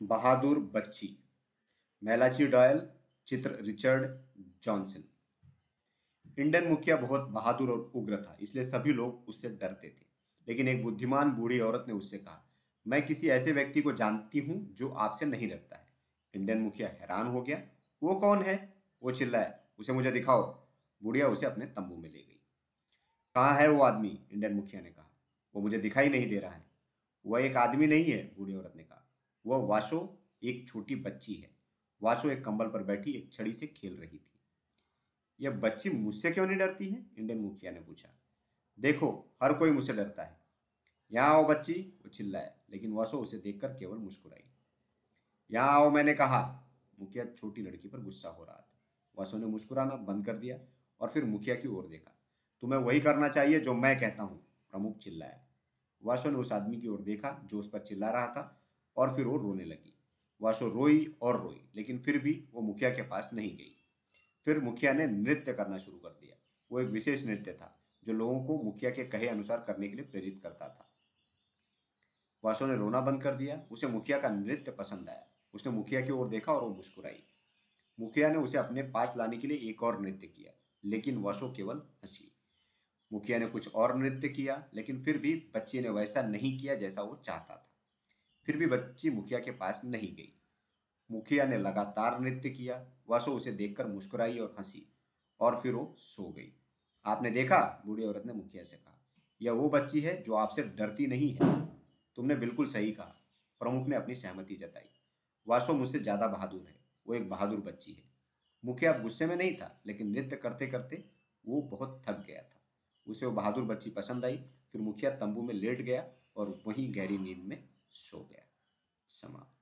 बहादुर बच्ची, Malachy Doyle चित्र Richard Johnson. Indian मुखिया बहुत बहादुर और उग्र था, इसलिए सभी लोग उससे डरते थे। लेकिन एक बुद्धिमान बूढ़ी औरत ने उससे कहा, मैं किसी ऐसे व्यक्ति को जानती हूँ जो आपसे नहीं डरता है। इंडियन मुखिया हैरान हो गया, वो कौन है? वो चिल्लाया उसे मुझे दिखाओ। बुढ़िया उसे अपने तंबू में ले गई। कहाँ है वो आदमी? इंडियन मुखिया ने कहा, वो मुझे दिखाई नहीं दे रहा है। वह एक आदमी नहीं है, बूढ़ी औरत। वह वाशो एक छोटी बच्ची है। वाशो एक कंबल पर बैठी एक छड़ी से खेल रही थी। यह बच्ची मुझसे क्यों नहीं डरती है? इंडियन मुखिया ने पूछा। देखो, हर कोई मुझसे डरता है। यहाँ आओ बच्ची, वो चिल्लाया, लेकिन वाशो उसे देखकर केवल मुस्कुराई। यहाँ आओ, मैंने कहा। मुखिया छोटी लड़की पर गुस्सा हो रहा था। वासु ने मुस्कुराना बंद कर दिया और फिर मुखिया की ओर देखा। तुम्हें वही करना चाहिए जो मैं कहता हूँ, प्रमुख चिल्लाया। वाशो ने उस आदमी की ओर देखा, जो उस पर चिल्ला रहा था। और फिर वो रोने लगी। वाशो रोई और रोई, लेकिन फिर भी वो मुखिया के पास नहीं गई। फिर मुखिया ने नृत्य करना शुरू कर दिया। वो एक विशेष नृत्य था, जो लोगों को मुखिया के कहे अनुसार करने के लिए प्रेरित करता था। वाशो ने रोना बंद कर दिया। उसे मुखिया का नृत्य पसंद आया। उसने मुखिया की ओर देखा और वो मुस्कुराई। मुखिया ने उसे अपने पास लाने के लिए एक और नृत्य किया, लेकिन वाशो केवल हँसी। मुखिया ने कुछ और नृत्य किया, लेकिन फिर भी बच्ची ने वैसा नहीं किया जैसा वो चाहता था। फिर भी बच्ची मुखिया के पास नहीं गई। मुखिया ने लगातार नृत्य किया वाशो उसे देखकर मुस्कुराई और हँसी, और फिर वो सो गई। आपने देखा? बूढ़ी औरत ने मुखिया से कहा। यह वो बच्ची है जो आपसे डरती नहीं है। तुमने बिल्कुल सही कहा। प्रमुख ने अपनी सहमति जताई। वासो मुझसे ज़्यादा बहादुर है। वो एक बहादुर बच्ची है। मुखिया गुस्से में नहीं था, लेकिन नृत्य करते करते वो बहुत थक गया था। उसे वो बहादुर बच्ची पसंद आई। फिर मुखिया तंबू में लेट गया और वहीं गहरी नींद में सो गया समाप्त